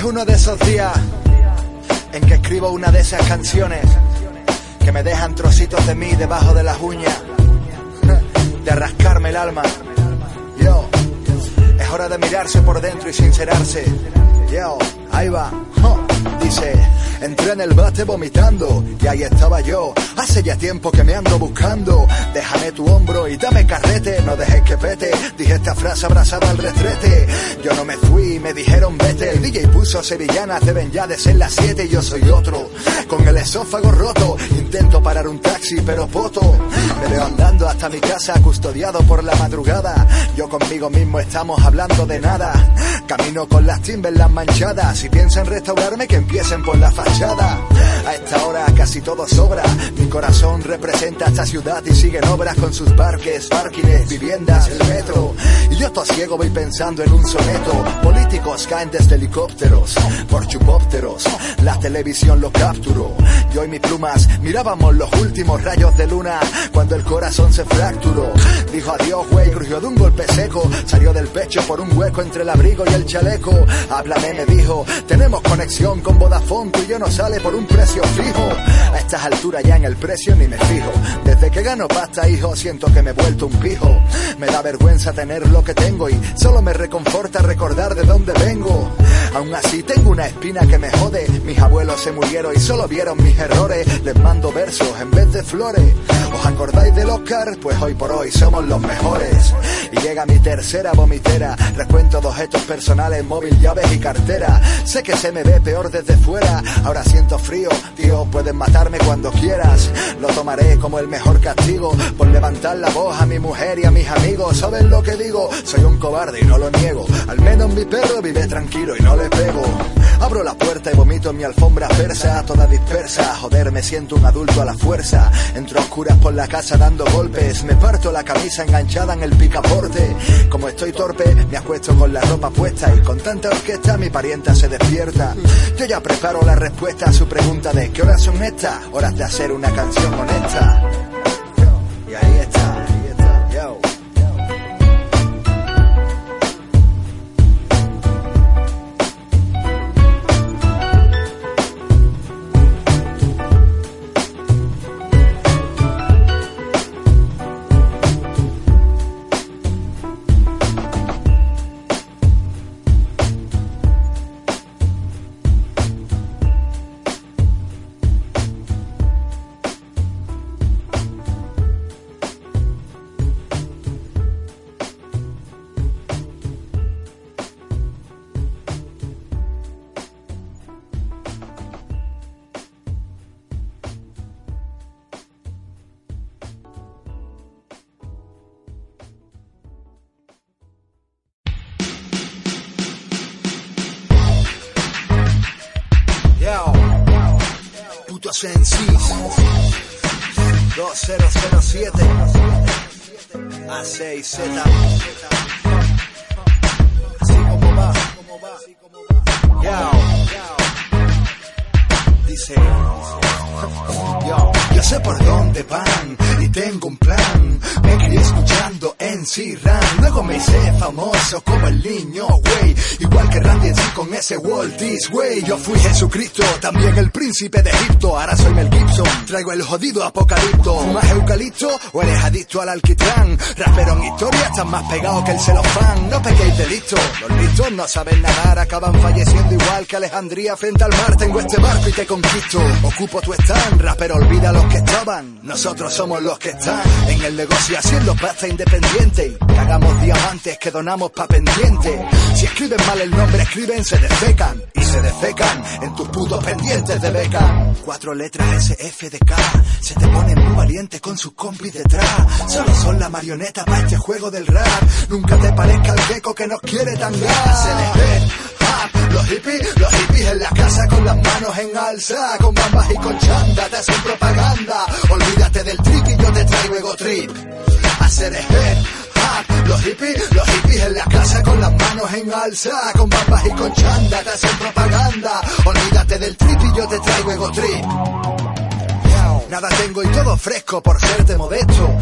es uno de esos días en que escribo una de esas canciones que me dejan trocitos de mí debajo de las uñas, de rascarme el alma. Yo, es hora de mirarse por dentro y sincerarse. Yo, ahí va. Entré en el bate vomitando y ahí estaba yo. Hace ya tiempo que me ando buscando. Déjame tu hombro y dame carrete, no dejes que pete. Dije esta frase abrazada al retrete. Yo no me fui, me dijeron vete. El DJ puso sevillanas, deben ya de ser las 7 y yo soy otro. Con el esófago roto, intento parar un taxi, pero poto. Me veo andando hasta mi casa, custodiado por la madrugada. Yo conmigo mismo estamos hablando de nada. Camino con las timbas las manchadas. Si piensan restaurarme, que empiecen por la fachada. A esta hora casi todo sobra. Mi corazón representa esta ciudad y siguen obras con sus parques, parkings, viviendas, el metro. Y yo ciego voy pensando en un soneto. Políticos caen desde helicópteros, por chupópteros. La televisión lo capturó. Yo y mis plumas mirábamos los últimos rayos de luna cuando el corazón se fracturó. Dijo adiós, güey, crujió de un golpe seco. Salió del pecho por un hueco entre el abrigo y el chaleco. Háblame, me dijo, tenemos conexión con Vodafone, tú y yo no sale por un precio fijo. A estas alturas ya en el precio ni me fijo. Desde que gano pasta, hijo, siento que me he vuelto un pijo. Me da vergüenza tener lo que tengo y solo me reconforta recordar de dónde vengo. Aún así tengo una espina que me jode. Mis abuelos se murieron y solo vieron mis errores. Les mando versos en vez de flores. ¿Os acordáis del Oscar? Pues hoy por hoy somos los mejores. Y llega mi tercera vomitera. Recuento dos hechos personales, móvil, llaves y cartera. Sé que se me ve peor desde fuera. Ahora siento frío, tío, puedes matarme cuando quieras. Lo tomaré como el mejor castigo por levantar la voz a mi mujer y a mis amigos. ¿Saben lo que digo? Soy un cobarde y no lo niego. Al menos mi perro vive tranquilo y no le pego. Abro la puerta y vomito en mi alfombra persa, toda dispersa. Joder, me siento un adulto a la fuerza. Entro a oscuras por la casa dando golpes. Me parto la camisa enganchada en el picaporte. Como estoy torpe, me acuesto con la ropa puesta. Y con tanta orquesta, mi parienta se despierta. Yo ya preparo la respuesta a su pregunta de ¿qué horas son estas? Horas de hacer una canción honesta. 2007 A6Z Así como va Yo Dice Yo, sé por dónde van y tengo un plan. Me crié escuchando en C-Ran. Luego me hice famoso como el niño, güey. Igual que Randy en con ese Walt This Way. Yo fui Jesucristo, también el príncipe de Egipto. Ahora soy Mel Gibson, traigo el jodido apocalipto. ¿Fumas eucalipto o eres adicto al alquitrán? Rapero en historia, estás más pegado que el celofán. No pequéis delito, los listos no saben nadar, acaban falleciendo igual que Alejandría frente al mar. Tengo este barco y te conquisto. Ocupo tu stand, rapero, olvida los que estaban. Nosotros somos los que están en el negocio haciendo pasta independiente. Cagamos diamantes que donamos pa' pendiente. Si escriben mal el nombre, escriben, se defecan. Y se defecan en tus putos pendientes de beca. Cuatro letras S, K. Se te ponen muy valientes con sus compis detrás. Solo son la marioneta para este juego del rap. Nunca te parezca el gecko que nos quiere tan gas. Los hippies, los hippies en la casa con las manos en alza, con bambas y con chanda, te hacen propaganda. Olvídate del trip y yo te traigo ego trip. Hacer los hippies, los hippies en la casa con las manos en alza, con bambas y con chanda, te hacen propaganda. Olvídate del trip y yo te traigo ego trip. Nada tengo y todo fresco por serte modesto.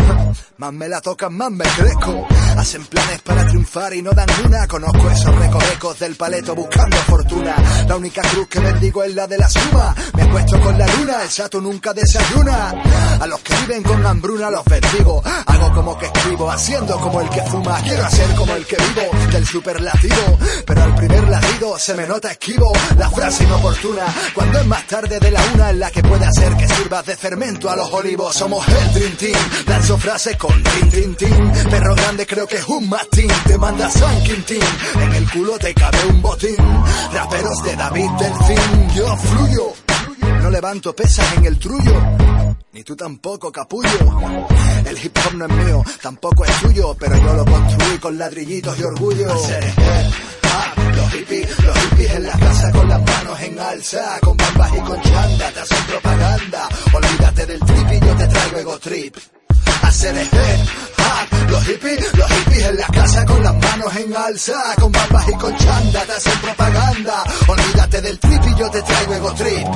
Más me la tocan, más me crezco. Hacen planes para triunfar y no dan una. Conozco esos recovecos del paleto buscando fortuna. La única cruz que bendigo es la de la suma. Me acuesto con la luna, el chato nunca desayuna. A los que viven con hambruna los bendigo. Hago como que escribo, haciendo como el que fuma. Quiero hacer como el que vivo del superlativo. Pero al primer latido se me nota esquivo. La frase inoportuna. Cuando es más tarde de la una en la que puede hacer que sirvas de fermento a los olivos. Somos el Dream Team. Lanzo frases con tin, tin, tin. Perro grande creo que es un mastín. Te manda San Quintín. En el culo te cabe un botín. Raperos de David Delfín. Yo fluyo. No levanto pesas en el trullo. Ni tú tampoco, capullo. El hip hop no es mío, tampoco es tuyo, pero yo lo construí con ladrillitos y orgullo. Los hippies, los hippies en la casa con las manos en alza, con bambas y con chanda, te hacen propaganda. Olvídate del trip y yo te traigo ego trip. Hacer hip los hippies, los hippies en la casa con las manos en alza, con bambas y con chanda, te hacen propaganda. Olvídate del trip y yo te traigo ego trip.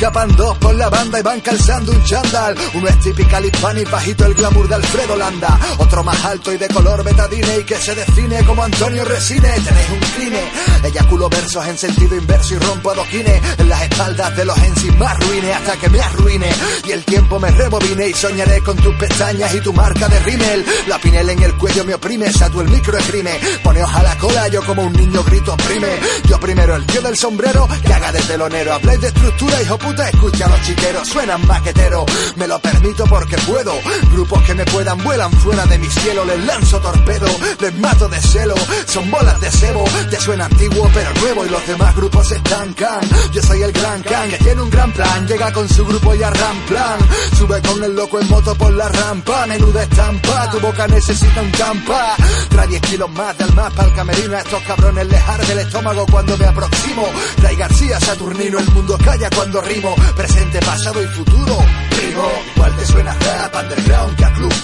Escapan dos por la banda y van calzando un chándal. Uno es typical hispanic, bajito el glamour de Alfredo Landa. Otro más alto y de color betadine y que se define como Antonio Resine. Tenéis un cline. Eyaculo versos en sentido inverso y rompo adoquines en las espaldas de los ensis más ruines hasta que me arruine. Y el tiempo me rebobine y soñaré con tus pestañas y tu marca de rímel. La pinel en el cuello me oprime, sato el micro esgrime. Poneos a la cola, yo como un niño grito oprime. Yo primero el tío del sombrero que haga de telonero. Habláis de estructura, hijo puta, escucha a los chiqueros, suenan maqueteros. Me lo permito porque puedo. Grupos que me puedan vuelan fuera de mi cielo. Les lanzo torpedo, les mato de celo. Son bolas de cebo, te suena antiguo pero nuevo y los demás grupos se estancan. Yo soy el gran can que tiene un gran plan. Llega con su grupo y arramplan. Sube con el loco en moto por la rampa. Menuda estampa, tu boca necesita un campa. Trae 10 kilos más del mapa al camerino. A estos cabrones les arde el estómago cuando me aproximo. Trae García Saturnino, el mundo calla cuando rimo. Presente, pasado y futuro. Primo, igual te suena rap, underground que a club.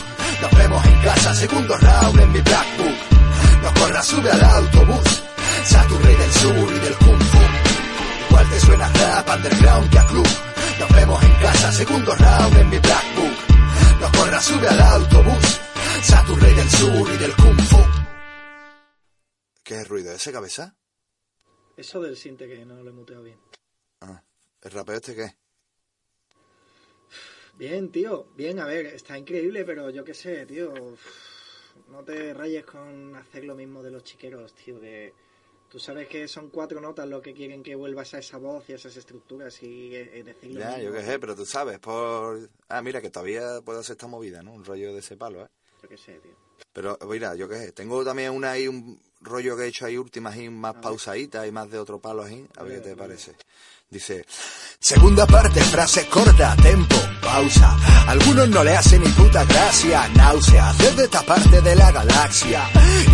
Nos vemos en casa, segundo round en mi black book. No corras, sube al autobús. Saturrey del sur y del kung fu. Igual te suena rap, underground que a club. Nos vemos en casa, segundo round en mi black book. No corras, sube al autobús. Saturrey del sur y del kung fu. ¿Qué ruido ese, cabeza? Eso del sinte que no lo he muteado bien. Ah, ¿el rapeo este qué? Bien, tío. Bien, a ver, está increíble, pero yo qué sé, tío. No te rayes con hacer lo mismo de los chiqueros, tío. Que Tú sabes que son cuatro notas lo que quieren que vuelvas a esa voz y a esas estructuras y eh, eh, decir lo Ya, mismo. yo qué sé, pero tú sabes, por... Ah, mira, que todavía puedo hacer esta movida, ¿no? Un rollo de ese palo, ¿eh? Yo qué sé, tío. Pero mira, yo qué sé, tengo también una ahí, un rollo que he hecho ahí últimas ahí más pausadita y más de otro palo ahí, a ver qué te parece. Dice, segunda parte, frase corta, tempo, Algunos no le hacen ni puta gracia, náusea, desde esta parte de la galaxia.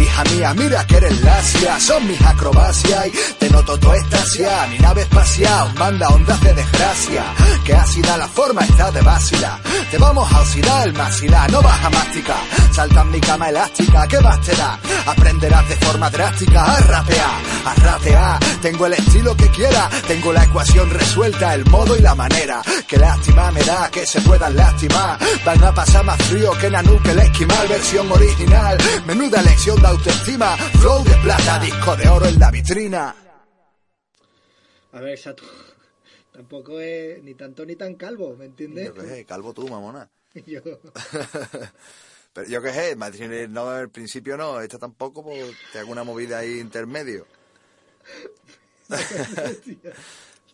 Hija mía, mira que eres lacia, son mis acrobacias y te noto tu estasia. Mi nave espacial manda ondas de desgracia, que ácida la forma está de vacila. Te vamos a oxidar el maxilar, no vas a masticar. Salta en mi cama elástica, ¿qué más te da? Aprenderás de forma drástica a rapear, a ratear. Tengo el estilo que quiera, tengo la ecuación resuelta, el modo y la manera. Qué lástima me da que se puedan lastimar. Van a pasar más frío que que el esquimal, versión original. Menuda lección de autoestima, flow de plata, disco de oro en la vitrina. A ver, Sato. Tampoco es ni tanto ni tan calvo, ¿me entiendes? Yo qué sé, calvo tú, mamona. Yo- Pero yo qué sé, Madrid, no, al principio no, esta tampoco, pues te hago una movida ahí intermedio.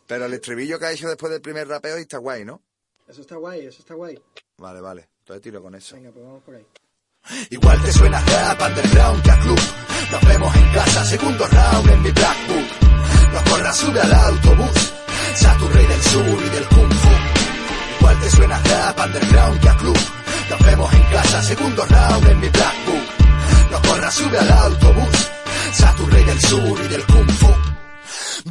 Pero el estribillo que ha hecho después del primer rapeo está guay, ¿no? Eso está guay, eso está guay. Vale, vale, entonces tiro con eso. Venga, pues vamos por ahí. Igual te suena rap, underground, que a club. Nos vemos en casa, segundo round en mi black book. Nos corra, sube al autobús. Saturrey del sur y del kung fu. Igual te suena rap, underground, que a club. Nos vemos en casa, segundo round en mi black book. Nos corra, sube al autobús. Saturrey del sur y del kung fu.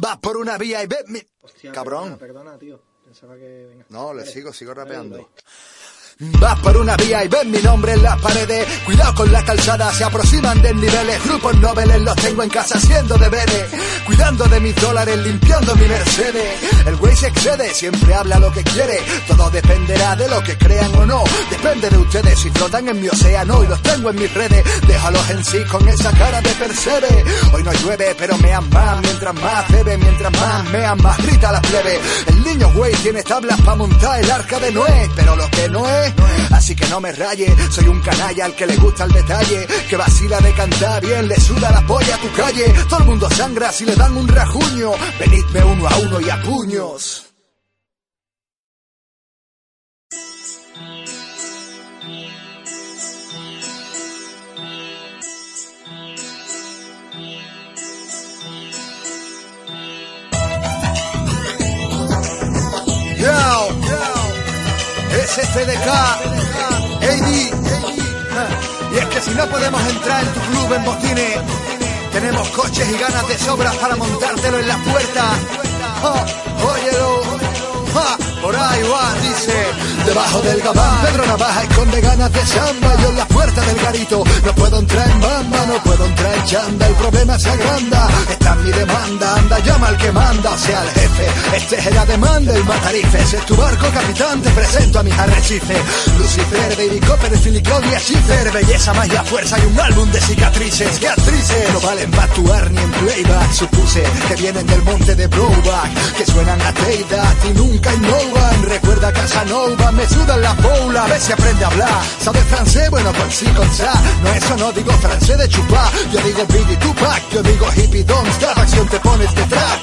Vas por una vía y ves mi... Hostia, Cabrón. Perdona, perdona, tío. Pensaba que. Venga. No, le Vale. sigo, sigo rapeando. Vas por una vía y ves mi nombre en las paredes. Cuidado con la calzada, se aproximan desniveles. Grupos noveles los tengo en casa haciendo deberes. Cuidando de mis dólares, limpiando mi Mercedes. El güey se excede, siempre habla lo que quiere. Todo dependerá de lo que crean o no. Depende de ustedes si flotan en mi océano y los tengo en mis redes. Déjalos en sí con esa cara de percebe. Hoy no llueve, pero mean más. Mientras más bebe, mientras más mean más grita la plebe. El niño güey tiene tablas para montar el arca de Noé. Pero lo que no es, así que no me raye. Soy un canalla al que le gusta el detalle. Que vacila de cantar bien, le suda la polla a tu calle. Todo el mundo sangra si le dan un rajuño. Venidme uno a uno y a puños. SCDK, AD. Y es que si no podemos entrar en tu club en botines, tenemos coches y ganas de sobras para montártelo en la puerta. Oh, óyelo. Por ahí va, dice Debajo del gabán Pedro Navaja esconde ganas de samba Yo en la puerta del garito No puedo entrar en bamba, no puedo entrar en chanda El problema se agranda mi demanda Anda, llama al que manda sea, al jefe. Este es la demanda, el matarifes Es tu barco, capitán Te presento a mis arrecifes. Lucifer, Baby Copperfield y Claudia Schiffer Belleza, magia, fuerza y un álbum de cicatrices. Que actrices No valen para actuar ni en playback. Supuse que vienen del monte de Broback Que suenan a Teida y nunca innovan. Recuerda Casanova, me sudan la poula A ver si aprende a hablar. ¿Sabe francés? Bueno, pues sí, con sa. No, eso no digo francés de chupar Yo digo Biggie Tupac Yo digo hippie don't stop Acción te pones detrás.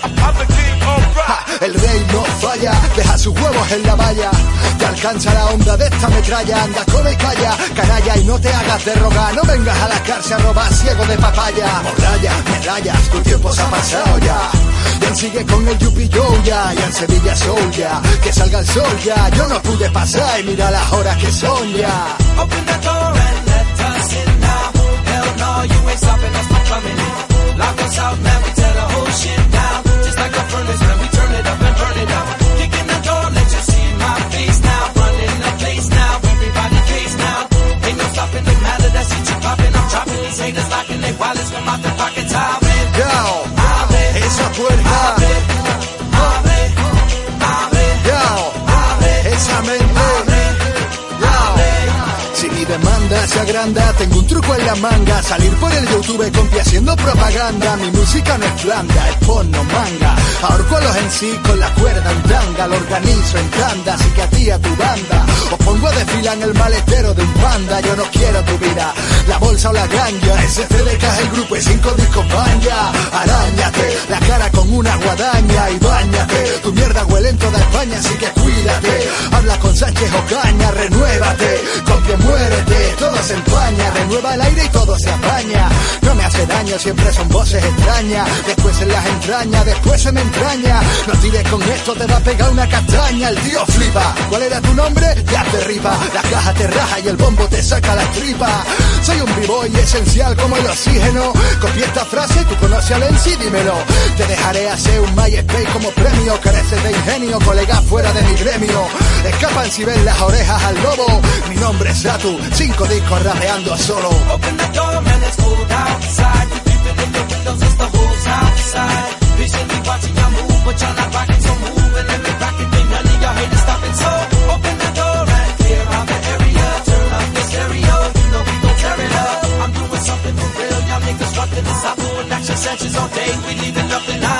Ja, el rey no falla, deja sus huevos en la valla. Te alcanza la onda de esta metralla, anda, come y calla, canalla y no te hagas de rogar. No vengas a la cárcel a robar ciego de papaya. Morraya, medallas, tu tiempo se ha pasado ya. Él sigue con el yupi yo ya, y en Sevilla Soul ya. Que salga el sol ya, yo no pude pasar y mira las horas que son ya. Open the door and let us in now. Hell no, you ain't stopping us from coming in. Lock us out, man, like a tengo un truco en la manga, salir por el YouTube con pie haciendo propaganda. Mi música no es blanda, es porno, manga. Ahorco a los en sí con la cuerda en tanga, lo organizo en tanda, así que a ti a tu banda. Os pongo a desfilar en el maletero de un panda, yo no quiero tu vida, la bolsa o la ganja. Ese es el grupo y cinco discos van ya. Arañate, la cara con una guadaña y bañate. Tu mierda huele en toda España, así que cuídate. Habla con Sánchez Ocaña, renuévate, con que muérete, todo se empaña, renueva el aire y todo se apaña. No me hace daño, siempre son voces extrañas. Después en las entrañas, después se me entraña. No tires con esto, te va a pegar una castaña. El tío flipa. ¿Cuál era tu nombre? Ya te ripa. La caja te raja y el bombo te saca la tripa. Soy un vivo y esencial como el oxígeno. Copié esta frase, tú conoces al sí, dímelo. Te dejaré hacer un MySpace como premio. Careces de ingenio, colega fuera de mi gremio. Escapan si ven las orejas al lobo. Mi nombre es Satu, cinco discos rapeando solo. Open the door, outside. It's the whole watching you move, but you're not rocking, so move and let me rock it. Y'all open the door and clear out the area. Turn up stereo, you know we gon' tear it up. I'm doing something for real, y'all niggas doing action all day, we leaving nothing abre.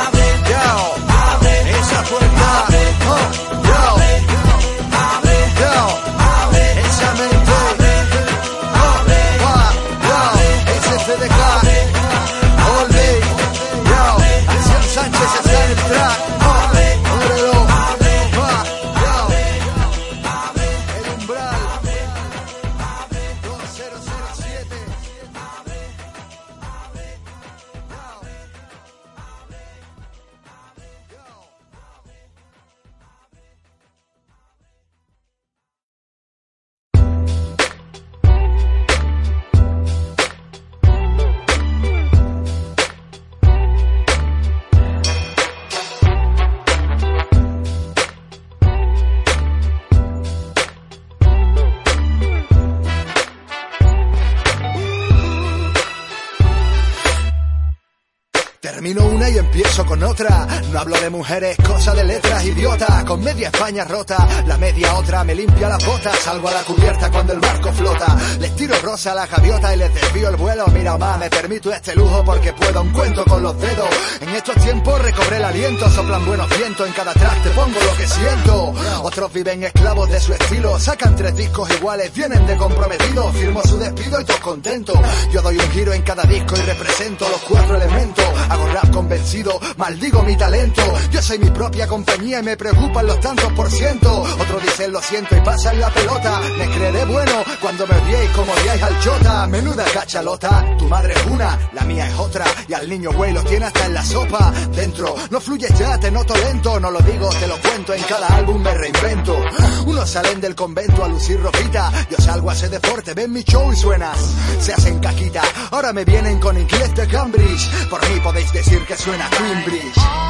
No hablo de mujeres, cosa de letras, idiota. Con media España rota, la media otra me limpia las botas. Salgo a la cubierta cuando el barco flota. Les tiro rosa a la gaviota y les desvío el vuelo. Mira, ma, me permito este lujo porque puedo un cuento con los dedos. En estos tiempos recobré el aliento, soplan buenos vientos. En cada track te pongo lo que siento. Otros viven esclavos de su estilo. Sacan tres discos iguales, vienen de comprometidos. Firmo su despido y todos contentos. Yo doy un giro en cada disco y represento los cuatro elementos. Hago rap convencido, maldigo mi talento. Yo soy mi propia compañía y me preocupan los tantos por ciento. Otros dicen lo siento y pasan la pelota. Me creeré bueno cuando me odiéis como odiáis al chota. Menuda cachalota, tu madre es una, la mía es otra. Y al niño güey lo tiene hasta en la sopa. Dentro, no fluyes ya, te noto lento. No lo digo, te lo cuento, en cada álbum me reinvento. Unos salen del convento a lucir ropita. Yo salgo a ese deporte, ven mi show y suenas. Se hacen caquita, ahora me vienen con inglés de Cambridge. Por mí podéis decir que suena Cambridge.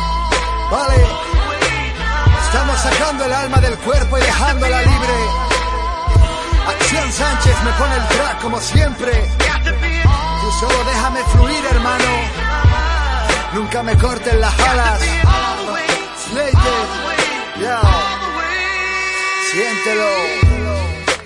Vale. Estamos sacando el alma del cuerpo y dejándola libre. Acción Sánchez me pone el track como siempre. Tú solo déjame fluir, hermano. Nunca me corten las alas. Slater. Yo. Siéntelo.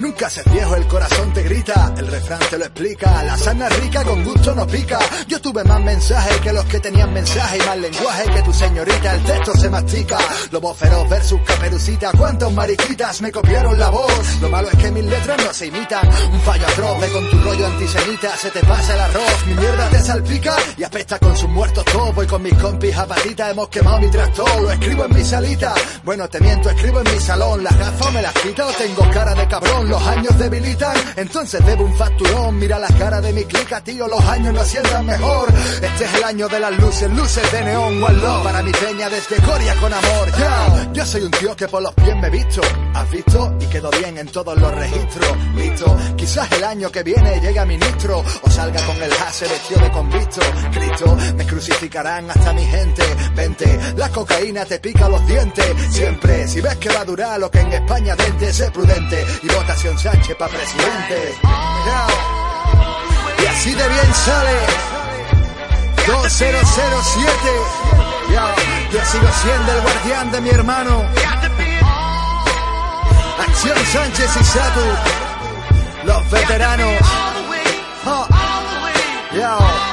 Nunca seas viejo, el corazón te grita, el refrán te lo explica, la sana rica, con gusto no pica. Yo tuve más mensajes que los que tenían mensaje y más lenguaje que tu señorita, el texto se mastica. Lobo feroz versus caperucita, cuántos mariquitas me copiaron la voz. Lo malo es que mis letras no se imitan, un fallo atroz, ve con tu rollo antisemita, se te pasa el arroz, mi mierda te salpica y apesta con sus muertos todos. Voy con mis compis a patita, hemos quemado mi tractor, lo escribo en mi salita. Bueno, te miento, escribo en mi salón, las gafas me las quito, tengo cara de cabrón, años debilitan, entonces debo un facturón. Mira la cara de mi clica, tío, los años no sientan mejor. Este es el año de las luces, luces de neón, one para mi peña desde Coria con amor. Ya, yo soy un tío que por los pies me he visto, has visto y quedo bien en todos los registros. Listo, quizás el año que viene llegue a ministro o salga con el hase vestido de convicto. Cristo, me crucificarán hasta mi gente. Vente, la cocaína te pica los dientes. Siempre, si ves que va a durar lo que en España vente, sé prudente y votación Sánchez para presidente. Y así de bien sale 2007. Ya, yo sigo siendo el guardián de mi hermano. Acción Sánchez y Satu, los veteranos. Yo.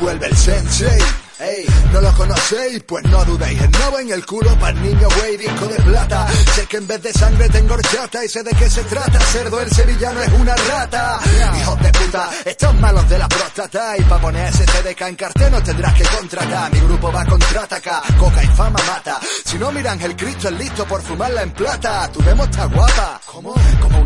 Vuelve el sensei. Ey, ¿no lo conocéis? Pues no dudéis, el nuevo en el culo para el niño güey, disco de plata. Sé que en vez de sangre tengo horchata y sé de qué se trata. Cerdo el sevillano es una rata. Hijos de puta, están malos de la próstata. Y pa' poner ese CDK en cartel nos tendrás que contratar. Mi grupo va a contraatacar, coca y fama mata. Si no mira Ángel Cristo es listo por fumarla en plata. Tu demo está guapa,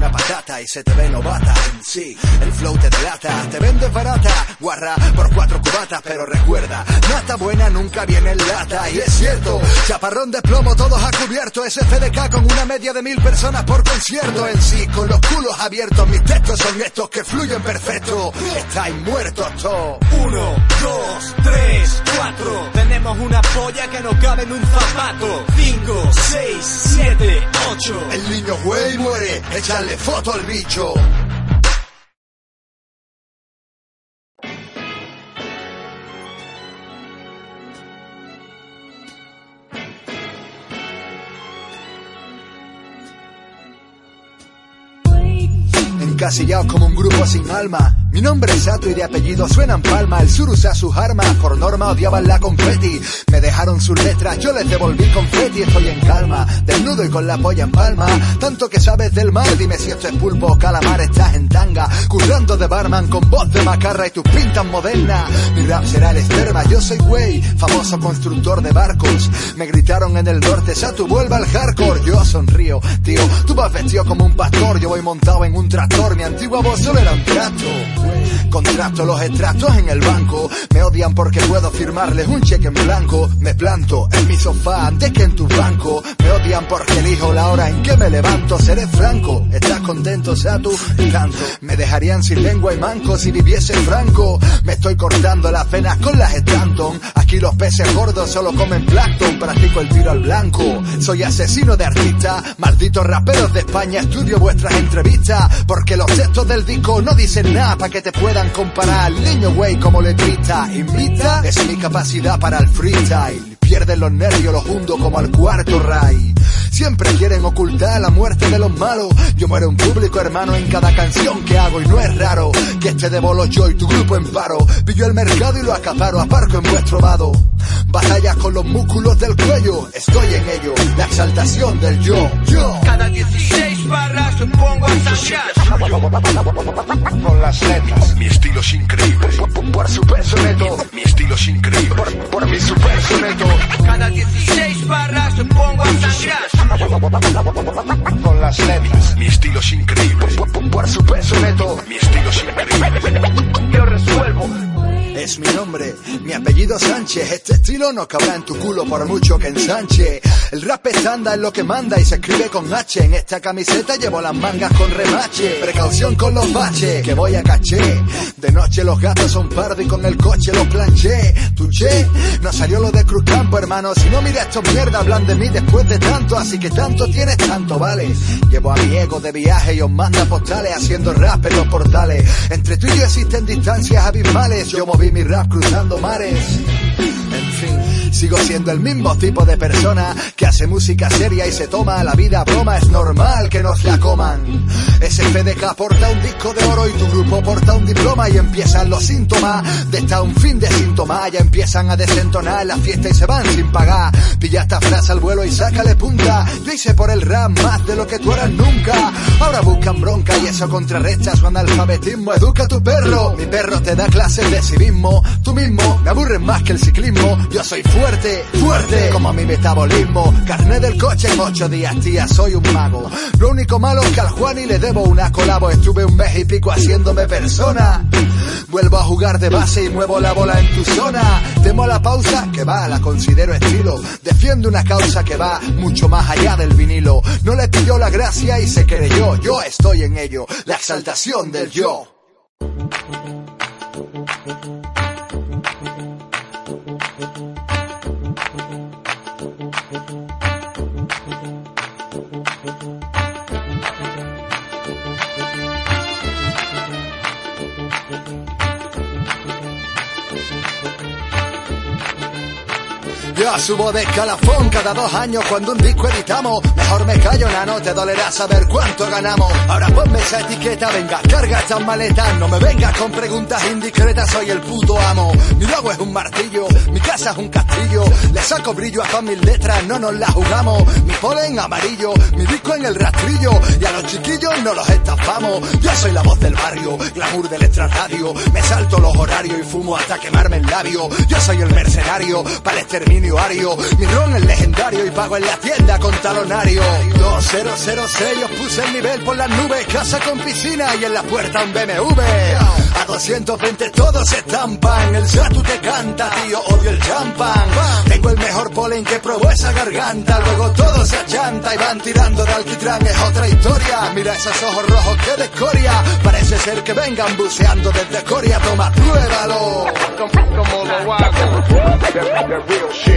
una patata y se te ve novata en sí. El flow te delata, te vendes barata. Guarra por cuatro cubatas, pero recuerda, nata buena nunca viene en lata. Y es cierto, chaparrón de plomo todos a cubierto. SFDK con una media de mil personas por concierto en sí. Con los culos abiertos, mis textos son estos que fluyen perfecto. Estáis muertos todos. Uno, dos, tres, cuatro. Tenemos una polla que no cabe en un zapato. Cinco, seis, siete, ocho. El niño güey muere, foto al bicho. Encasillados como un grupo sin alma. Mi nombre es Sato y de apellido suenan palma. El sur usa sus armas, por norma odiaban la confeti. Me dejaron sus letras, yo les devolví confeti. Estoy en calma, desnudo y con la polla en palma. Tanto que sabes del mar, dime si esto es pulpo calamar. Estás en tanga, currando de barman con voz de macarra y tus pintas modernas. Mi rap será el esperma, yo soy güey, famoso constructor de barcos. Me gritaron en el norte, Sato vuelve al hardcore. Yo sonrío, tío, tú vas vestido como un pastor. Yo voy montado en un tractor, mi antigua voz solo era un trato. Where Contrato los extractos en el banco. Me odian porque puedo firmarles un cheque en blanco. Me planto en mi sofá antes que en tu banco. Me odian porque elijo la hora en que me levanto. Seré franco. ¿Estás contento, Satu? Tanto. Me dejarían sin lengua y manco si viviese franco. Me estoy cortando las venas con las Stanton. Aquí los peces gordos solo comen plancton. Practico el tiro al blanco. Soy asesino de artista. Malditos raperos de España. Estudio vuestras entrevistas. Porque los textos del disco no dicen nada para que te puedan comparar. Niño güey como letrista. Invita. Es mi capacidad para el freestyle. Pierden los nervios, los hundo como al cuarto ray. Siempre quieren ocultar la muerte de los malos. Yo muero en público, hermano, en cada canción que hago. Y no es raro que este de bolo yo y tu grupo en paro. Pillo el mercado y lo acaparo, aparco en vuestro vado. Batallas con los músculos del cuello, estoy en ello. La exaltación del yo, yo. Cada 16 barras me pongo a sangrar. Con las letras. Mi estilo es increíble. Por, por su peso neto, Mi estilo es increíble. por, por mi. Cada 16 barras me pongo a sangrar. Con las letras. Mi estilo es increíble. Por su peso neto. Mi estilo es increíble. Es mi nombre, mi apellido Sánchez. Este estilo no cabrá en tu culo por mucho que ensanche. El rap estándar es lo que manda y se escribe con H. En esta camiseta llevo las mangas con remache. Precaución con los baches, que voy a caché. De noche los gatos son pardos y con el coche los planché. Tuché, no salió lo de Cruz Campo, hermano. Si no mira estos mierda, hablan de mí después de tanto. Así que tanto tienes, tanto vale. Llevo a mi ego de viaje y os manda postales haciendo rap en los portales. Entre tú y yo existen distancias abismales. Yo moví mi rap cruzando mares. Sigo siendo el mismo tipo de persona que hace música seria y se toma la vida a broma. Es normal que nos la coman. SFDK porta un disco de oro y tu grupo porta un diploma y empiezan los síntomas de esta un fin de síntoma. Ya empiezan a desentonar la fiesta y se van sin pagar. Pilla esta frase al vuelo y sácale punta. Yo hice por el rap más de lo que tú eras nunca. Ahora buscan bronca y eso contrarresta su analfabetismo. Educa a tu perro. Mi perro te da clases de civismo. Tú mismo me aburres más que el ciclismo. Yo soy fuerte fuerte, fuerte como mi metabolismo. Carné del coche en ocho días, tía, soy un mago. Lo único malo es que al Juani le debo una colabo. Estuve un mes y pico haciéndome persona. Vuelvo a jugar de base y muevo la bola en tu zona. Temo la pausa, que va, la considero estilo. Defiendo una causa que va mucho más allá del vinilo. No le pidió la gracia y se creyó. Yo estoy en ello. La exaltación del yo. Yo subo de escalafón cada dos años cuando un disco editamos. Mejor me callo, nano, te dolerá saber cuánto ganamos. Ahora ponme esa etiqueta, venga, carga estas maletas. No me vengas con preguntas indiscretas, soy el puto amo. Mi logo es un martillo, mi casa es un castillo. Le saco brillo a todas mis letras, no nos la jugamos. Mi polen amarillo, mi disco en el rastrillo. Y a los chiquillos no los estafamos. Yo soy la voz del barrio, glamour del extrarradio. Me salto los horarios y fumo hasta quemarme el labio. Yo soy el mercenario, para el exterminio Mi ron es legendario y pago en la tienda con talonario. 2006 os puse el nivel por las nubes, casa con piscina y en la puerta un BMW. A 220 todos se estampan, el Satu te canta, tío, odio el champán. Tengo el mejor polen que probó esa garganta, luego todo se achanta y van tirando de alquitrán, es otra historia. Mira esos ojos rojos que de escoria, parece ser que vengan buceando desde Coria, toma, pruébalo. Como lo hago.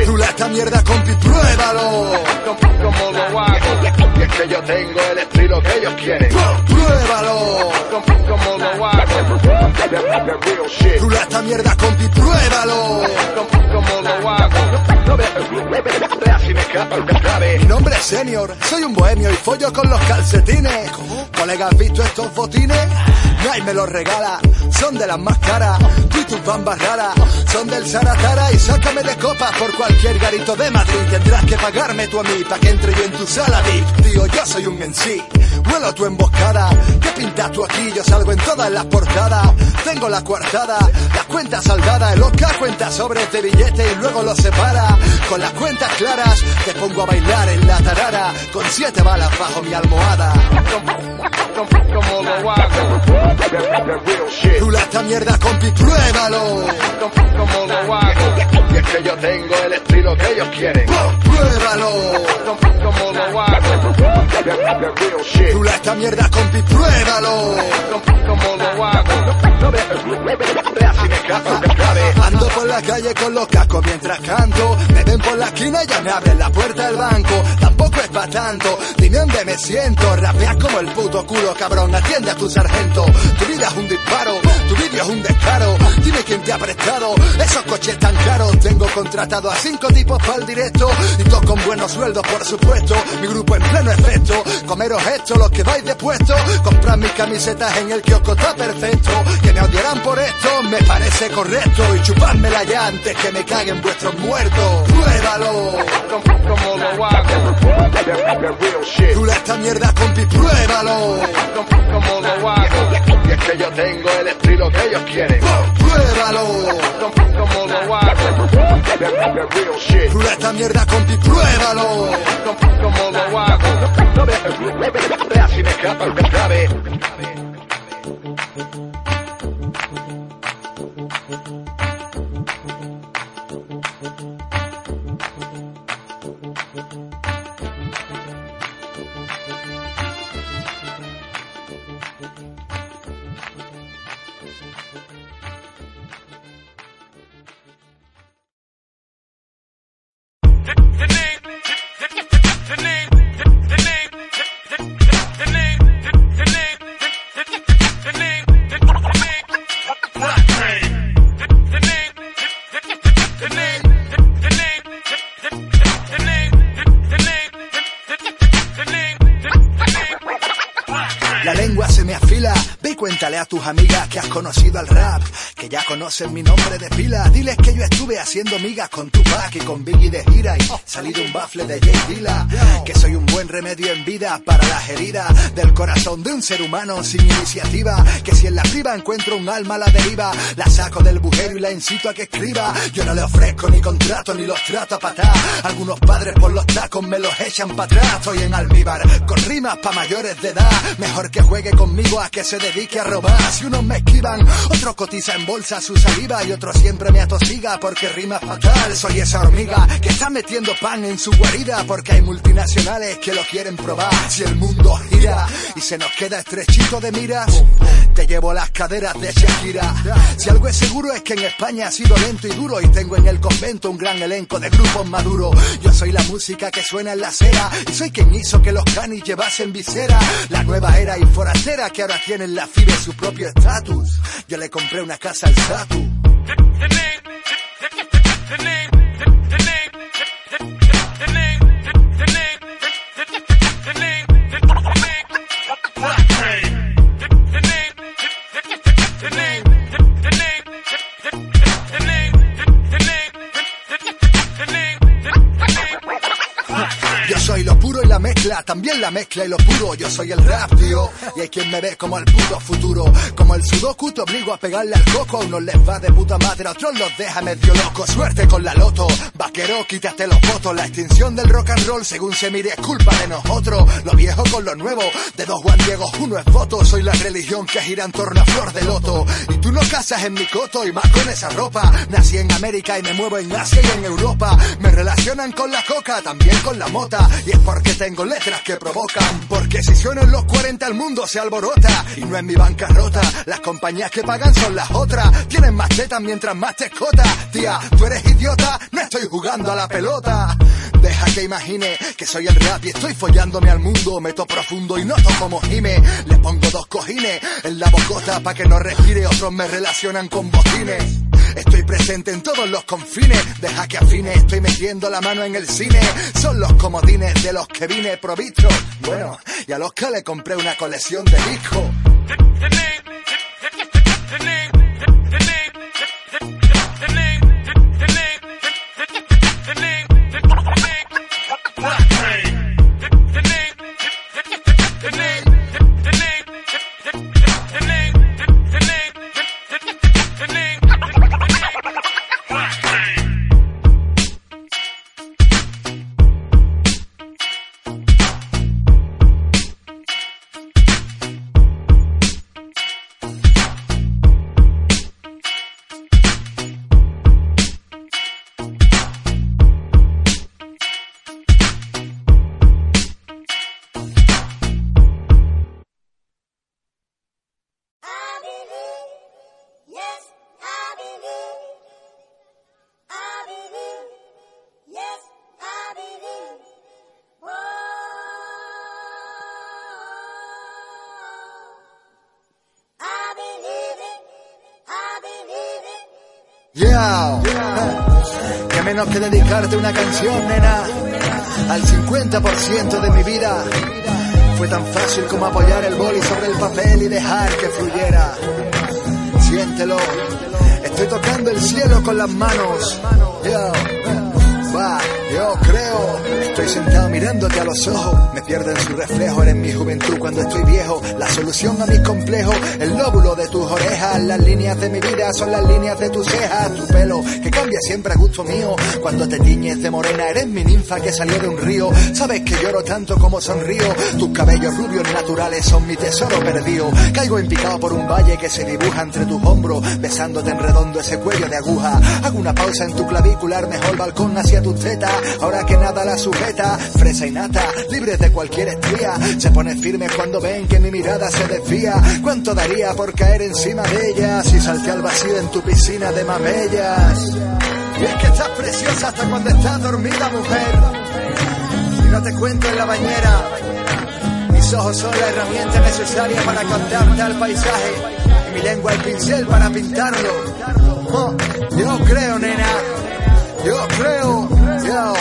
Rula esta mierda, compi, pruébalo. Como lo hago. Y es que yo tengo el estilo que ellos quieren. Pruébalo. Como lo hago. Rula esta mierda, compi, pruébalo. Mi nombre es Senior, soy un bohemio y follo con los calcetines. Colega, ¿has visto estos botines? Nadie me los regala, son de las más caras. Y tus bambas raras, son del Saratara y sácame de copas por cualquier garito de Madrid. Tendrás que pagarme tú a mí para que entre yo en tu sala VIP. Tío, yo soy un en sí, vuelo a tu emboscada. ¿Qué pintas tú aquí? Yo salgo en todas las portadas. Tengo la coartada, las cuentas saldadas. El Oscar cuenta sobres de billete y luego los separa. Con las cuentas claras, te pongo a bailar en la tarara. Con siete balas bajo mi almohada. Como lo hago. Rula esta mierda, compi, pruébalo. Como lo hago. Y es que yo tengo el estilo que ellos quieren. Pruébalo. Como lo hago. Rula esta mierda, compi, pruébalo. Como lo hago. Ando por la calle con los cascos mientras canto. Me ven por la esquina y ya me abren la puerta del banco. Tampoco es pa' tanto. Dime dónde me siento. Rapeas como el puto culo, cabrón. Atiende a tu sargento. Tu vida es un disparo. Tu vídeo es un descaro. Dime quién te ha prestado esos coches tan caros. Tengo contratado a cinco tipos para el directo. Y todos con buenos sueldos, por supuesto. Mi grupo en pleno efecto. Comeros esto, los que vais de puesto. Comprar mis camisetas en el kiosco está perfecto. Que me odiarán por esto, me parece correcto. Y chupármela ya antes que me caguen vuestros muertos. Pruébalo. Como lo hago. Rula esta mierda, compi, pruébalo. Como lo hago. Y es que yo tengo el estilo que ellos quieren. Pruébalo. Como lo hago. Rula esta mierda, compi, pruébalo. Como lo hago. Así me escapa el conocen mi nombre de pila. Diles que yo estuve haciendo migas con Tupac y con Biggie de gira y salí de un bafle de Jay Dilla. Para las heridas del corazón de un ser humano sin iniciativa. Que si en la priva encuentro un alma a la deriva, la saco del bujero y la incito a que escriba. Yo no le ofrezco ni contrato ni los trato a patá. Algunos padres por los tacos me los echan para atrás. Estoy en almíbar con rimas pa' mayores de edad. Mejor que juegue conmigo a que se dedique a robar. Si unos me esquivan, otro cotiza en bolsa su saliva y otro siempre me atosiga porque rima fatal. Soy esa hormiga que está metiendo pan en su guarida porque hay multinacionales que lo quieren probar. Si el mundo gira y se nos queda estrechito de miras, te llevo las caderas de Shakira. Si algo es seguro es que en España ha sido lento y duro y tengo en el convento un gran elenco de grupos maduros. Yo soy la música que suena en la acera y soy quien hizo que los canis llevasen visera. La nueva era y forastera que ahora tienen la FIBE su propio estatus. Yo le compré una casa al Satu. También la mezcla y lo puro. Yo soy el rap, tío. Y hay quien me ve como el puto futuro. Como el sudoku te obligo a pegarle al coco. A unos les va de puta madre, a otros los deja medio loco. Suerte con la loto. Vaquero, quítate los votos. La extinción del rock and roll, según se mire, es culpa de nosotros. Lo viejo con lo nuevo. De dos Juan uno es voto. Soy la religión que gira en torno a flor de loto. Y tú no casas en mi coto y más con esa ropa. Nací en América y me muevo en Asia y en Europa. Me relacionan con la coca, también con la mota. Y es porque tengo letras que provocan. Porque si sueno en los 40 el mundo se alborota. Y no es mi bancarrota. Las compañías que pagan son las otras. Tienen más tetas mientras más te escota. Tía, tú eres idiota, no estoy jugando a la pelota. Deja que imagine que soy el rap y estoy follándome al mundo. Meto profundo y noto como gime. Le pongo dos cojines en la bocota pa' que no respire. Otros me relacionan con bocines. Estoy presente en todos los confines. Deja que afine, estoy metiendo la mano en el cine. Son los comodines de los que vine provisto. Bueno, y a los que le compré una colección de discos. Menos que dedicarte una canción, nena. Al 50% de mi vida. Fue tan fácil como apoyar el boli sobre el papel y dejar que fluyera. Siéntelo. Estoy tocando el cielo con las manos. Yo creo. Estoy sentado mirándote a los ojos. Me pierdo en su reflejo. Eres mi juventud cuando estoy viejo. La solución a mis complejos. El lóbulo de tus orejas. Las líneas de mi vida son las líneas de tus cejas. Tu pelo que cambia siempre a gusto mío. Cuando te tiñes de morena. Eres mi ninfa que salió de un río. Sabes que lloro tanto como sonrío. Tus cabellos rubios naturales son mi tesoro perdido. Caigo en picado por un valle que se dibuja entre tus hombros. Besándote en redondo ese cuello de aguja. Hago una pausa en tu clavicular. Mejor balcón hacia tus tetas. Ahora que nada la sujeta. Fresa y nata. Libres de cualquier estría. Se pone firme cuando ven que mi mirada se desvía. ¿Cuánto daría por caer encima de ella? Si salté al vacío en tu piscina de mamellas. Y es que estás preciosa hasta cuando estás dormida, mujer. Y no te cuento en la bañera. Mis ojos son la herramienta necesaria para captarte al paisaje. Y mi lengua el pincel para pintarlo. Oh, yo creo, nena. Yo creo. Yo.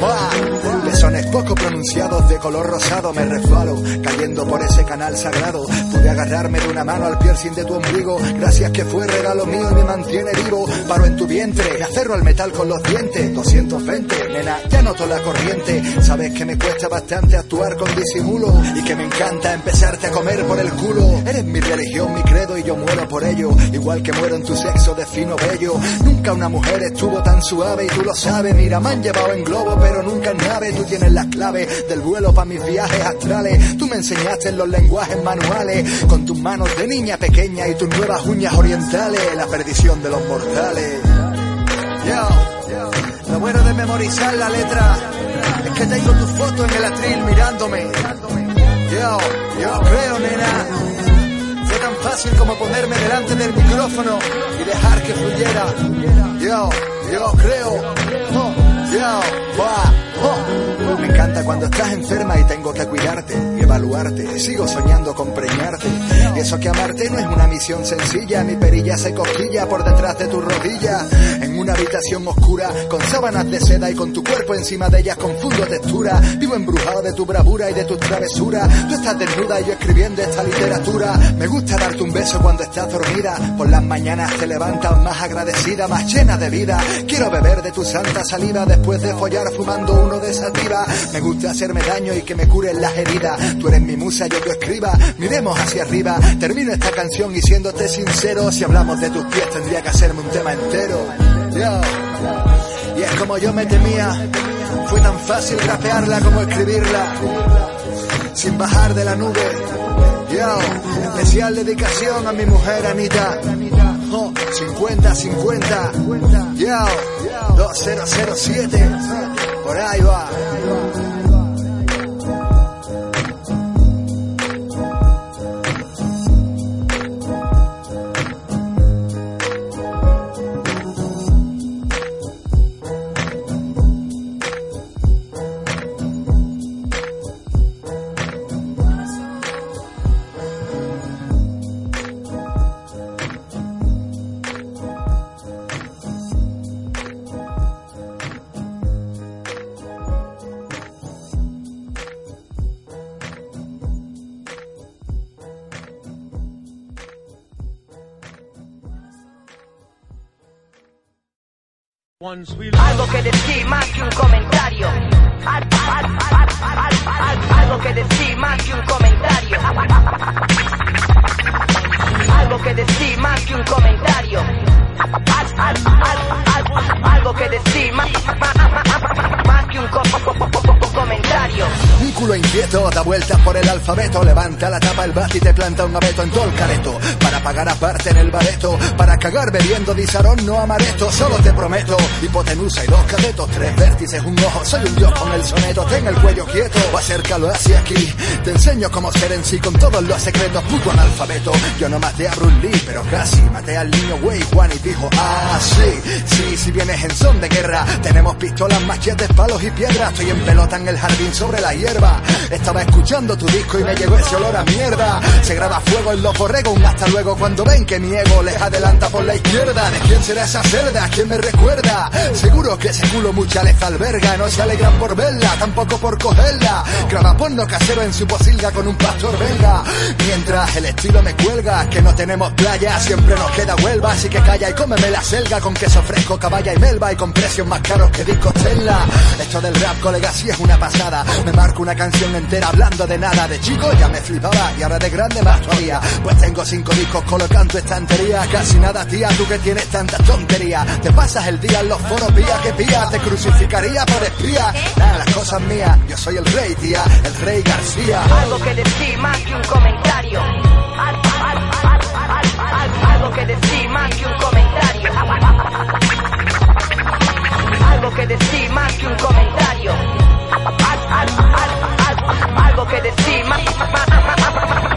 Oh, Pezones poco pronunciados de color rosado me resbalo, cayendo por ese canal sagrado. Pude agarrarme de una mano al piercing de tu ombligo, gracias que fue regalo mío y me mantiene vivo. Paro en tu vientre, me aferro al metal con los dientes. 220, nena, ya noto la corriente. Sabes que me cuesta bastante actuar con disimulo y que me encanta empezarte a comer por el culo. Eres mi religión, mi credo y yo muero por ello. Igual que muero en tu sexo de fino bello. Nunca una mujer estuvo tan suave y tú lo sabes. Mira, me han llevado en globo, pero nunca en nave. Tú tienes las claves del vuelo para mis viajes astrales. Tú me enseñaste los lenguajes manuales. Con tus manos de niña pequeña y tus nuevas uñas orientales. La perdición de los mortales. Yo, lo bueno de memorizar la letra es que tengo tu foto en el atril mirándome. Yo, yo creo, nena. Fue tan fácil como ponerme delante del micrófono y dejar que fluyera. Yo, yo creo. Oh, yo, va, oh. Me encanta cuando estás enferma y tengo que cuidarte y evaluarte. Sigo soñando con preñarte. Y eso que amarte no es una misión sencilla. Mi perilla se cosquilla por detrás de tu rodilla. En una habitación oscura, con sábanas de seda y con tu cuerpo encima de ellas confundo textura. Vivo embrujado de tu bravura y de tus travesuras. Tú estás desnuda y yo escribiendo esta literatura. Me gusta darte un beso cuando estás dormida. Por las mañanas te levantas más agradecida, más llena de vida. Quiero beber de tu santa saliva después de follar fumando uno de sativa. Me gusta hacerme daño y que me curen las heridas. Tú eres mi musa, yo tu escriba. Miremos hacia arriba. Termino esta canción y siéndote sincero, si hablamos de tus pies tendría que hacerme un tema entero. Y es como yo me temía. Fue tan fácil rapearla como escribirla. Sin bajar de la nube. Especial dedicación a mi mujer Anita. Oh, 50-50. Yo. 2007. Por ahí va. Algo que decir más que un comentario. Inquieto da vueltas por el alfabeto, levanta la tapa el bat y te planta un abeto en todo el careto. Para pagar aparte en el bareto, para cagar bebiendo disarón no amareto, solo te prometo. Hipotenusa y dos cadetos, tres vértices, un ojo, soy un dios con el soneto, ten el cuello quieto, o acércalo hacia aquí. Te enseño cómo ser en sí con todos los secretos, puto analfabeto. Yo no maté a Bruce Lee, pero casi maté al niño Wei Juan y dijo, ah, sí, sí, si vienes en son de guerra, tenemos pistolas, machetes, palos y piedras. Estoy en pelota en el jardín sobre la hierba. Estaba escuchando tu disco y me llegó ese olor a mierda. Se graba fuego en los borregos, hasta luego cuando ven que mi ego les adelanta por la izquierda. ¿De quién será esa celda? ¿Quién me recuerda? Seguro que ese culo mucha les alberga. No se alegran por verla, tampoco por cogerla. Graba porno casero en su posilga con un pastor belga. Mientras el estilo me cuelga, que no tenemos playa, siempre nos queda Huelva. Así que calla y cómeme la selga con queso fresco, caballa y melva y con precios más caros que discos Tesla. Esto del rap, colega, sí es una pasada. Me marco una canción entera hablando de nada. De chico ya me flipaba y ahora de grande más todavía. Pues tengo cinco discos colocando estantería. Casi nada, tía, tú que tienes tanta tontería. Te pasas el día en los foros, pía que pía. Te crucificaría por espía. Nada, las cosas mías. Yo soy el rey, tía, el rey García. Algo que decir más que un comentario. Al- al- al- al- al- Algo que decir más que un comentario. Algo que decir más que un comentario. Que más,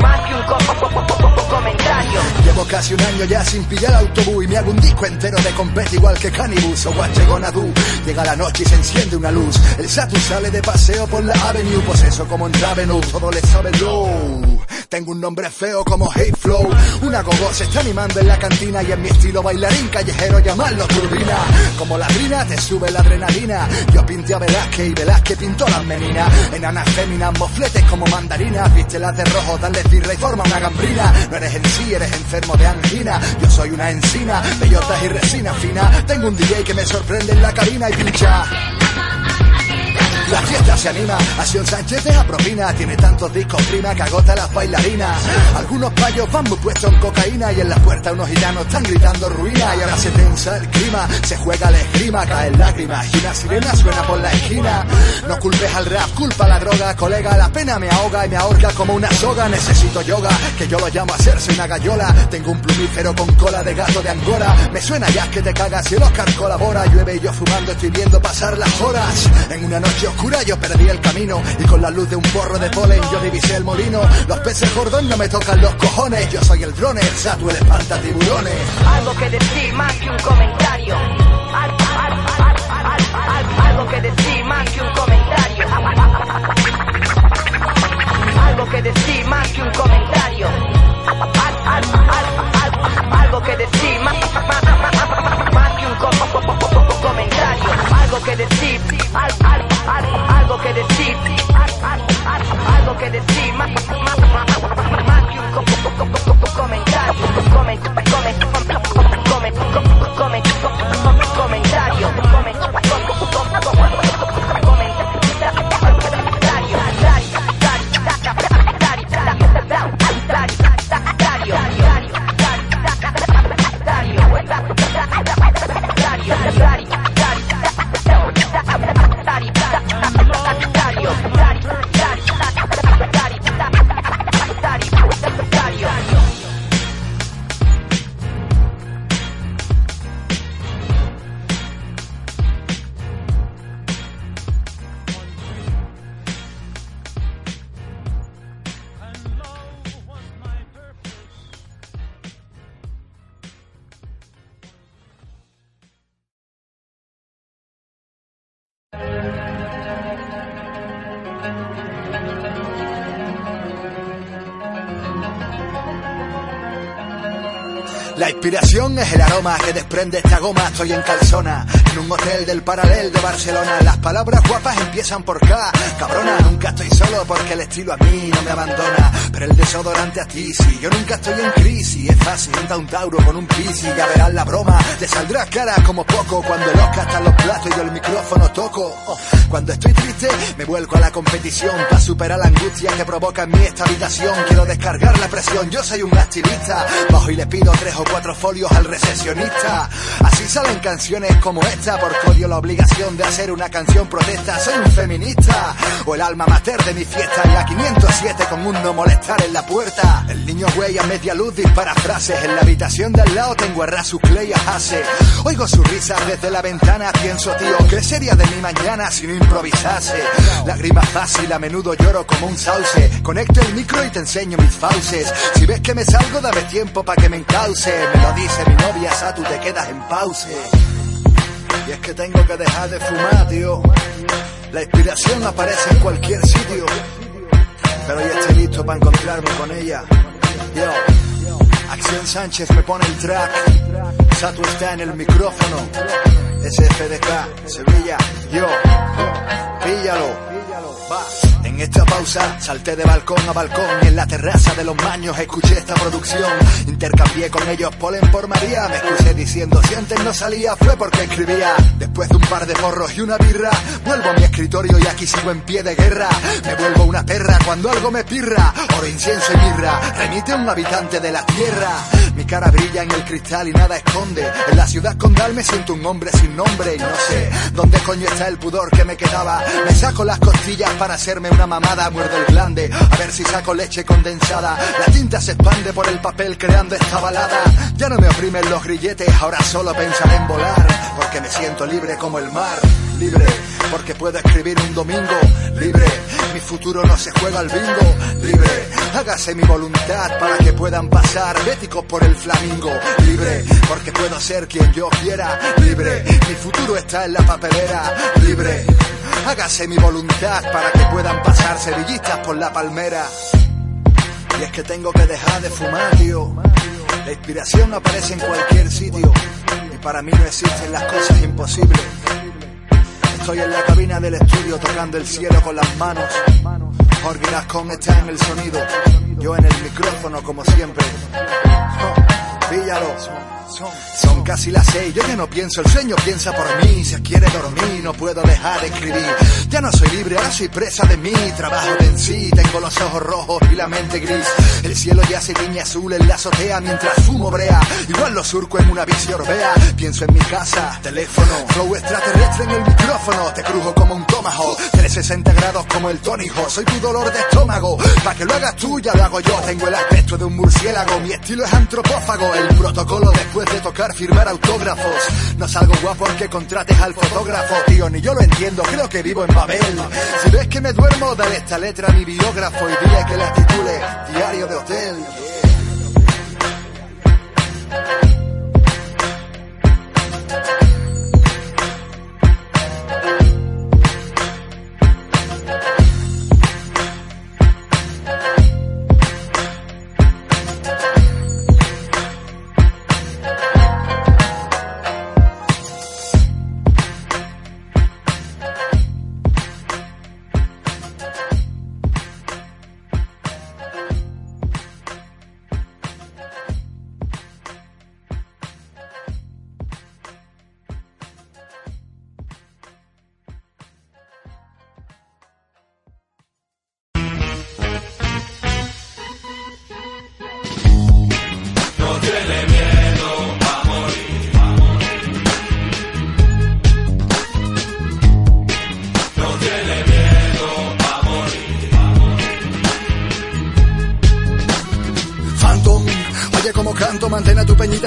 más que un co- co- co- co- co- comentario. Llevo casi un año ya sin pillar autobús y me hago un disco entero de compete igual que Cannibus o Do. Llega la noche y se enciende una luz. El Saturn sale de paseo por la Avenue, pues eso como en Ravenous, todo le sabe low. Tengo un nombre feo como Hate Flow. Una gogo se está animando en la cantina y en mi estilo bailarín callejero llamarlo turbina. Como la rina te sube la adrenalina. Yo pinté a Velázquez y Velázquez pintó las meninas. Enanas féminas, mofletes como mandarinas. Vístelas de rojo, dale cirra y forma una gambrina. No eres en sí, eres enfermo de angina. Yo soy una encina, bellotas y resina fina. Tengo un DJ que me sorprende en la cabina y pincha. La fiesta se anima, Acción Sánchez deja propina, tiene tantos discos prima que agota las bailarinas. Algunos payos van muy puestos en cocaína y en las puertas unos gitanos están gritando ruina y ahora se tensa el clima, se juega la esgrima, caen lágrimas y una sirena suena por la esquina. No culpes al rap, culpa a la droga, colega, la pena me ahoga y me ahorca como una soga. Necesito yoga, que yo lo llamo a hacerse una gallola. Tengo un plumífero con cola de gato de Angora. Me suena ya que te cagas si el Oscar colabora. Llueve y yo fumando estoy viendo pasar las horas. En una noche oscura yo perdí el camino y con la luz de un porro de polen yo divisé el molino. Los peces gordos no me tocan los cojones. Yo soy el drone, el Satu, el espanta tiburones. Algo que decir más que un comentario. Al- al- al- al- al- Algo que decir más que un comentario. Algo que decir más que un comentario. Al- al- al- al- Algo que decir más, más que un co- comentario. Algo que decir. Al- al- al- Algo que decir. Es el aroma que desprende esta goma. Estoy en calzona, en un hotel del paralel de Barcelona. Las palabras guapas empiezan por K. Cabrona, nunca estoy solo porque el estilo a mí no me abandona. Pero el desodorante a ti sí. Yo nunca estoy en crisis. Es fácil, unta un tauro con un pisi. Ya verás la broma. Te saldrá cara como poco cuando el Oscar está en los platos y yo el micrófono toco. Oh, Cuando estoy triste, me vuelco a la competición para superar la angustia que provoca en mí esta habitación. Quiero descargar la presión. Yo soy un activista. Bajo y le pido tres o cuatro folios al recesionista. Así salen canciones como esta, porque odio la obligación de hacer una canción protesta. Soy un feminista, o el alma mater de mi fiesta. Y a 507 con un no molestar en la puerta. El niño güey a media luz dispara frases. En la habitación de al lado tengo a Rasu Clay a Hase. Oigo su risa desde la ventana. Pienso, tío, ¿qué sería de mi mañana si no improvisase? Lágrima fácil, a menudo lloro como un sauce. Conecto el micro y te enseño mis fauces. Si ves que me salgo, dame tiempo para que me encauce. Me lo dice mi novia, Satu, te quedas en pause. Y es que tengo que dejar de fumar, tío. La inspiración aparece en cualquier sitio. Pero ya estoy listo para encontrarme con ella. Yo, Acción Sánchez me pone el track. Satu está en el micrófono. SFDK, Sevilla, yo. Píllalo. Va. En esta pausa salté de balcón a balcón en la terraza de los maños escuché esta producción. Intercambié con ellos polen por María. Me escuché diciendo si antes no salía fue porque escribía. Después de un par de porros y una birra, vuelvo a mi escritorio y aquí sigo en pie de guerra. Me vuelvo una perra cuando algo me pirra. Oro, incienso y mirra, remite a un habitante de la tierra. Mi cara brilla en el cristal y nada esconde. En la ciudad condal me siento un hombre sin nombre y no sé dónde coño está el pudor que me quedaba. Me saco las costillas para hacerme una mamada, muerdo el glande, a ver si saco leche condensada. La tinta se expande por el papel creando esta balada. Ya no me oprimen los grilletes, ahora solo pensaré en volar, porque me siento libre como el mar. Libre, porque puedo escribir un domingo. Libre, mi futuro no se juega al bingo. Libre, hágase mi voluntad para que puedan pasar béticos por el flamingo. Libre, porque puedo ser quien yo quiera. Libre, mi futuro está en la papelera. Libre, hágase mi voluntad para que puedan pasar sevillistas por la palmera. Y es que tengo que dejar de fumar, tío. La inspiración aparece en cualquier sitio. Y para mí no existen las cosas imposibles. Estoy en la cabina del estudio tocando el cielo con las manos. Jorge Gascon está en el sonido. Yo en el micrófono como siempre. Son casi las seis, yo ya no pienso, el sueño piensa por mí. Si quiere dormir, no puedo dejar de escribir. Ya no soy libre, ahora soy presa de mí. Trabajo de en sí, tengo los ojos rojos y la mente gris. El cielo ya se tiñe azul en la azotea mientras fumo brea. Igual lo surco en una bici orbea. Pienso en mi casa, teléfono, flow extraterrestre en el micrófono. Te crujo como un tomahawk, 360 grados como el Tony. Soy tu dolor de estómago, pa' que lo hagas tú ya lo hago yo. Tengo el aspecto de un murciélago, mi estilo es antropófago. Protocolo después de tocar, firmar autógrafos. No salgo guapo aunque contrates al fotógrafo, tío, ni yo lo entiendo, creo que vivo en Babel. Si ves que me duermo, dale esta letra a mi biógrafo y dile que la titule Diario de Hotel.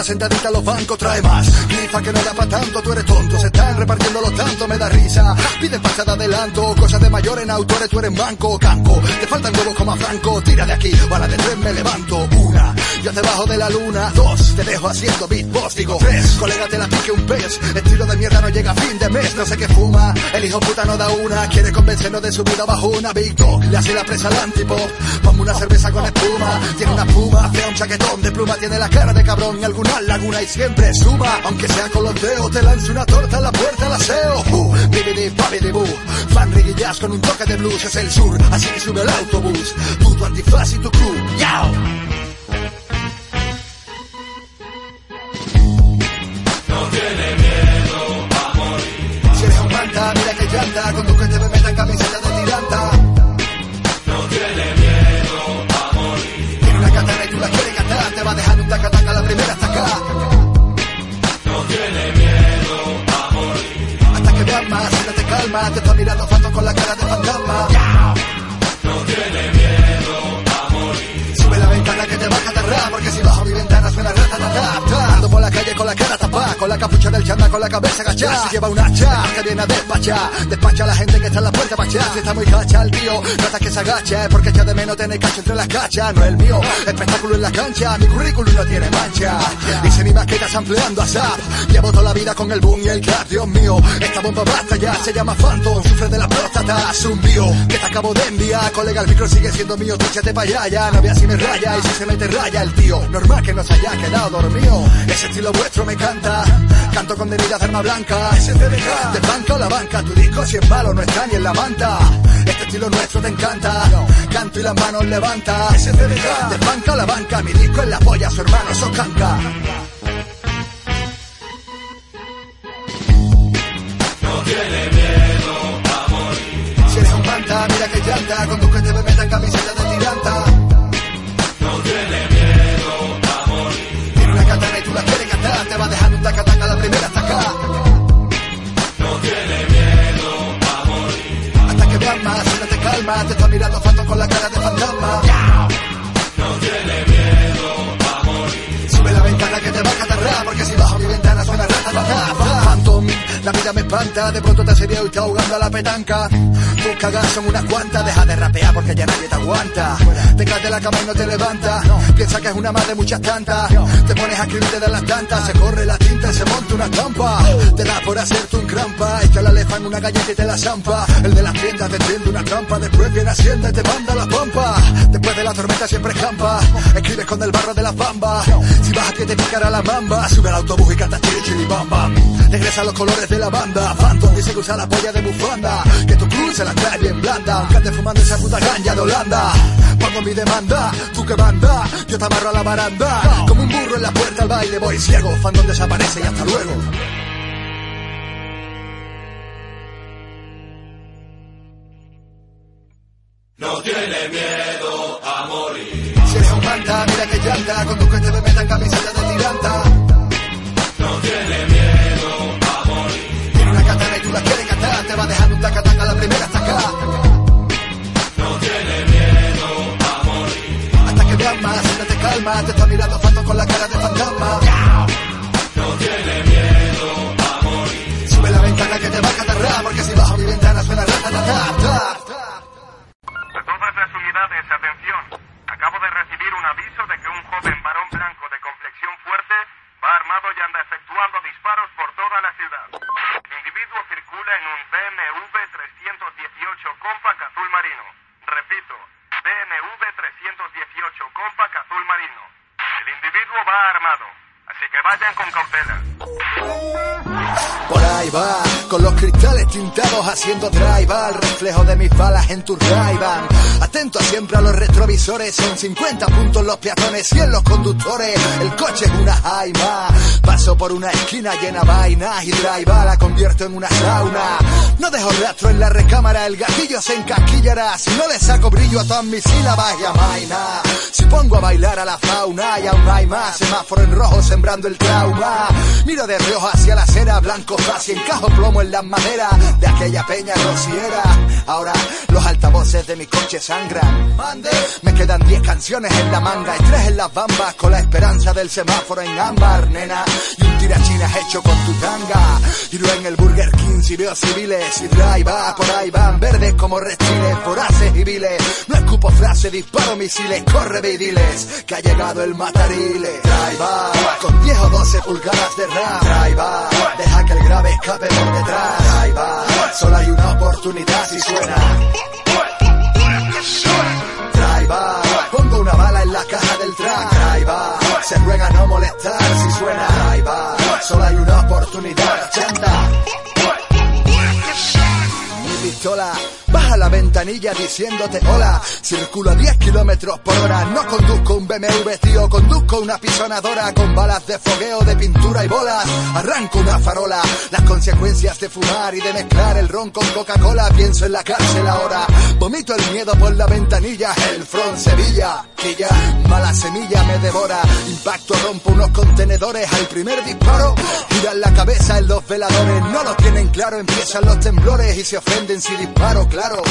Sentadita en los bancos, trae más. Grifa que no da pa' tanto, tú eres tonto, se están repartiendo los tantos, me da risa. Piden pasada adelanto, cosas de mayor en autores, tú eres manco, canco. Te faltan huevos como a Franco, tira de aquí, bala de tres me levanto. Una, yo debajo de la luna. Dos, te dejo haciendo beatbox, digo. Tres, colega te la pique un pez. Estilo de mierda no llega a fin de mes, no sé qué fuma. El hijo puta no da una, quiere convencernos de su vida bajo una Big Dog. Le hace la presa al antipop, ponme una cerveza con espuma. Tiene una espuma, fea un chaquetón de pluma, tiene la cara de cabrón y alguna laguna y siempre suma. Aunque sea con los dedos, te lance una torta en la puerta al aseo. Uh, bibidi, babidi, boo. Fan jazz con un toque de blues, es el sur, así que sube el autobús. Tú, tu antifaz y tu crew, yao. Con tu que te meta en camiseta de tiranta. No tiene miedo a morir. Tiene una katana y tú la quieres gastar, te va dejando un taca-taca la primera hasta acá. No tiene miedo a morir. Hasta que veas más, si no te calma, te está mirando Phantom con la cara de fantasma. No tiene miedo la capucha del chanda, con la cabeza agachada. Si lleva un hacha, que viene a despachar. Despacha a la gente que está en la puerta para. Si está muy cacha el tío, trata que se agache, porque echa de menos tener cacho entre las cachas. No es el mío, espectáculo en la cancha, mi currículum no tiene mancha. Dice mi maqueta ampliando a SAP. Llevo toda la vida con el boom y el clap, Dios mío. Esta bomba basta ya, se llama Phantom, sufre de la próstata, es un bio que te acabo de enviar. Colega, el micro sigue siendo mío, tú échate pa' allá, ya no veas si me raya y si se mete raya el tío. Normal que no se haya quedado dormido. Ese estilo vuestro me encanta. Canto con deridas de arma blanca. SCDK, de banca o la banca. Tu disco si es malo no está ni en la manta. Este estilo nuestro te encanta. Canto y las manos levanta. SCDK, de banca o la banca. Mi disco en la polla, su hermano sos canca. Si eres un manta, mira que llanta, con tu que te meta en camiseta de tiranta. No tiene miedo a morir. Tiene una katana y tú la quieres gastar, te va dejando un calmas, te está mirando Phantom con la cara de fantasma. La vida me espanta, de pronto te has y te ahogando a la petanca. Tus cagas son unas cuantas, deja de rapear porque ya nadie te aguanta. Te caes de la cama y no te levantas. Piensa que es una más de muchas tantas. Te pones a escribir de las tantas, se corre la tinta y se monta una estampa. Te da por hacerte un crampa, echa la lefa en una galleta y te la zampa. El de las tiendas te tiende una trampa, después viene Hacienda y te manda la pampa. Después de la tormenta siempre escampa, escribes con el barro de las bambas. Si vas a que te picará la mamba, sube al autobús y canta chili chili bam bam. Regresa los colores de la banda, Phantom dice que usa la polla de bufanda. Que tu cruz se la trae bien blanda, aunque fumando esa puta ganja de Holanda. Pongo mi demanda, tú que manda, yo te amarro a la baranda. Como un burro en la puerta al baile, voy ciego, fandom desaparece y hasta luego. Si eres un manta, mira que llanta, con tu coche me metan camiseta de calma, te está mirando Phantom con la cara de fantasma. No tiene miedo a morir. Sube la ventana que te va a catarrar, porque si bajo mi ventana suena rata, Todas las unidades, atención. Acabo de recibir un aviso de que un joven varón blanco de complexión fuerte va armado y anda efectuando disparos por toda la ciudad. El individuo circula en un BMW 318 Compact azul marino. Repito, BMW 318 Compact azul marino. El individuo va armado, que vayan con cautela. Por ahí va, con los cristales tintados haciendo drive al reflejo de mis balas en tu ray Atento siempre a los retrovisores, son 50 puntos los peatones, 100 los conductores. El coche es una jaima. Paso por una esquina llena vainas y drive la convierto en una sauna. No dejo rastro en la recámara, el gatillo se encasquillará. Si no le saco brillo a todas mis sílabas y amaina. Si pongo a bailar a la fauna y aún hay más, semáforo en rojo el trauma. Miro de reojo hacia la acera, blanco fácil, encajo plomo en las maderas de aquella peña rociera. Ahora los altavoces de mi coche sangran. Me quedan 10 canciones en la manga y tres en las bambas con la esperanza del semáforo en ámbar, nena. Y un tirachinas hecho con tu tanga. Giro en el Burger King si veo civiles y drive va, por ahí van verdes como reptiles, voraces y viles. No escupo frase, disparo misiles, corre y que ha llegado el matarile. Drive va, con viejo 12 pulgadas de RAM. Drive up, deja que el grave escape por detrás. Drive solo hay una oportunidad si suena. Drive up, pongo una bala en la caja del track. Drive up, se ruega no molestar si suena. Drive up, solo hay una oportunidad. 80 pistola baja la ventanilla diciéndote hola. Circulo a 10 kilómetros por hora. No conduzco un BMW, tío, conduzco una pisonadora con balas de fogueo, de pintura y bolas. Arranco una farola. Las consecuencias de fumar y de mezclar el ron con Coca-Cola. Pienso en la cárcel ahora. Vomito el miedo por la ventanilla. El front Sevilla. Que ya mala semilla me devora. Impacto rompo unos contenedores al primer disparo. Giran la cabeza en los veladores. No lo tienen claro. Empiezan los temblores y se ofenden si disparo, claro.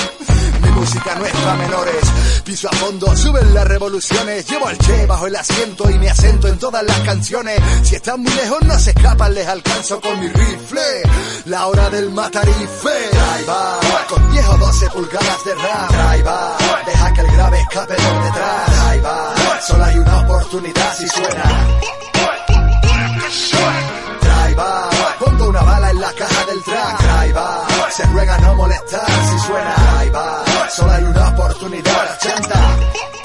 Mi música no es para menores. Piso a fondo, suben las revoluciones. Llevo al che bajo el asiento y me asento en todas las canciones. Si están muy lejos, no se escapan, les alcanzo con mi rifle. La hora del matarife. Con 10 o 12 pulgadas de RAM. Deja que el grave escape por detrás. Va, solo hay una oportunidad si suena. Pongo una bala en la caja del track. Se ruega no molestar. Si suena, ahí va, solo hay una oportunidad, 80.